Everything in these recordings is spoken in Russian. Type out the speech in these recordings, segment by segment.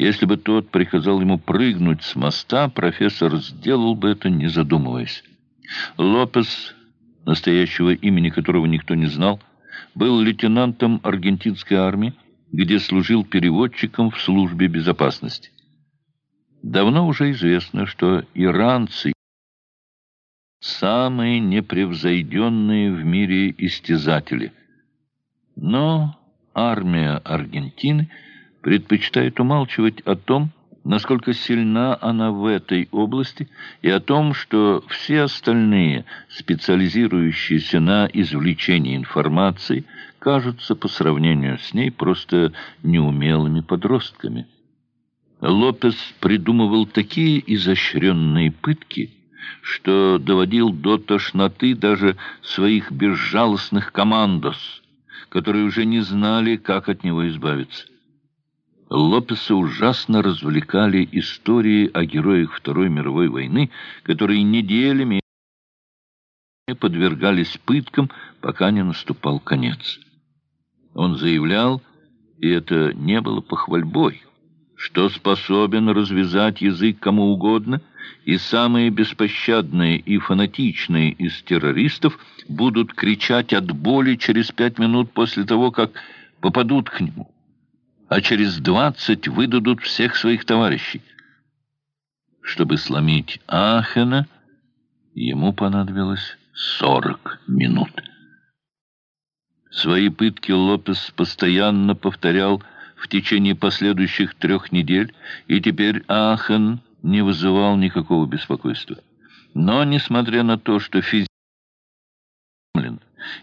Если бы тот приказал ему прыгнуть с моста, профессор сделал бы это, не задумываясь. Лопес, настоящего имени которого никто не знал, был лейтенантом аргентинской армии, где служил переводчиком в службе безопасности. Давно уже известно, что иранцы самые непревзойденные в мире истязатели. Но армия Аргентины предпочитает умалчивать о том, насколько сильна она в этой области, и о том, что все остальные, специализирующиеся на извлечении информации, кажутся по сравнению с ней просто неумелыми подростками. Лопес придумывал такие изощренные пытки, что доводил до тошноты даже своих безжалостных командос, которые уже не знали, как от него избавиться. Лопеса ужасно развлекали истории о героях Второй мировой войны, которые неделями подвергались пыткам, пока не наступал конец. Он заявлял, и это не было похвальбой, что способен развязать язык кому угодно, и самые беспощадные и фанатичные из террористов будут кричать от боли через пять минут после того, как попадут к нему а через двадцать выдадут всех своих товарищей. Чтобы сломить Ахена, ему понадобилось сорок минут. Свои пытки Лопес постоянно повторял в течение последующих трех недель, и теперь Ахен не вызывал никакого беспокойства. Но, несмотря на то, что физически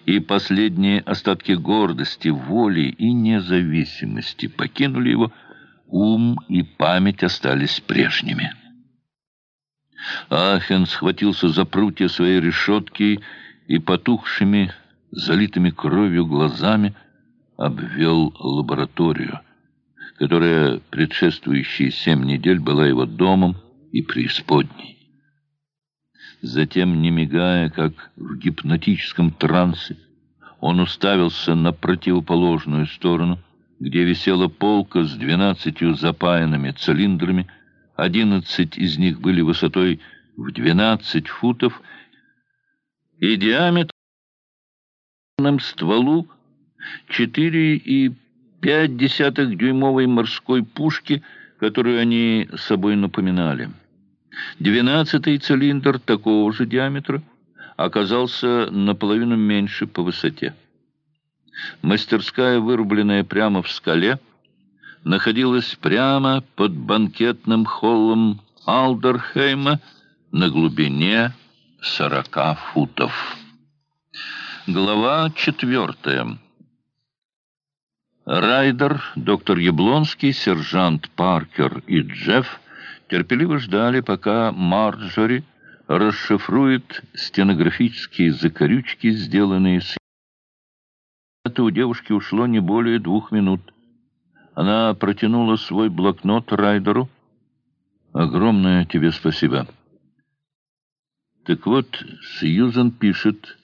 и последние остатки гордости, воли и независимости покинули его, ум и память остались прежними. Ахен схватился за прутья своей решетки и потухшими, залитыми кровью глазами обвел лабораторию, которая предшествующие семь недель была его домом и преисподней. Затем, не мигая, как в гипнотическом трансе, он уставился на противоположную сторону, где висела полка с двенадцатью запаянными цилиндрами, одиннадцать из них были высотой в двенадцать футов, и диаметром стволу четыре и пять десятых дюймовой морской пушки, которую они собой напоминали. Двенадцатый цилиндр такого же диаметра оказался наполовину меньше по высоте. Мастерская, вырубленная прямо в скале, находилась прямо под банкетным холлом Алдерхейма на глубине сорока футов. Глава четвертая. Райдер, доктор Яблонский, сержант Паркер и Джефф терпеливо ждали, пока Марджори расшифрует стенографические закорючки, сделанные с... Это у девушки ушло не более двух минут. Она протянула свой блокнот Райдеру. «Огромное тебе спасибо». Так вот, Сьюзен пишет,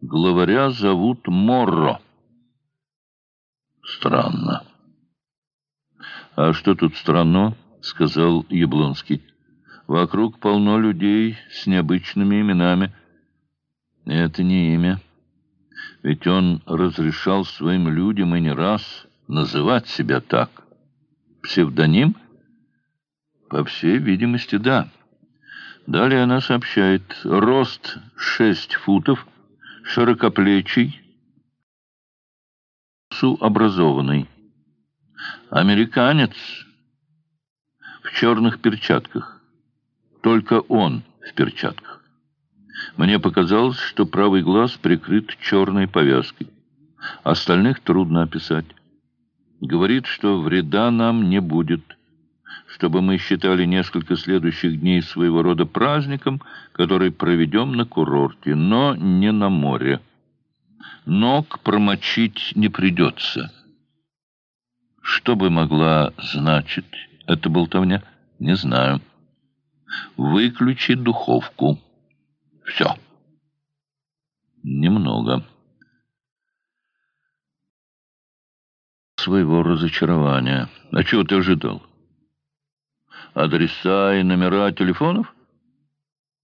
главаря зовут Морро. Странно. А что тут странно? — сказал Яблонский. «Вокруг полно людей с необычными именами». «Это не имя. Ведь он разрешал своим людям и не раз называть себя так. Псевдоним?» «По всей видимости, да». Далее она сообщает. Рост шесть футов, широкоплечий, образованный. Американец в черных перчатках. Только он в перчатках. Мне показалось, что правый глаз прикрыт черной повязкой. Остальных трудно описать. Говорит, что вреда нам не будет, чтобы мы считали несколько следующих дней своего рода праздником, который проведем на курорте, но не на море. Ног промочить не придется. Что бы могла значить эта болтовня? Не знаю. Выключи духовку. Все. Немного. Своего разочарования. А чего ты ожидал? Адреса и номера телефонов?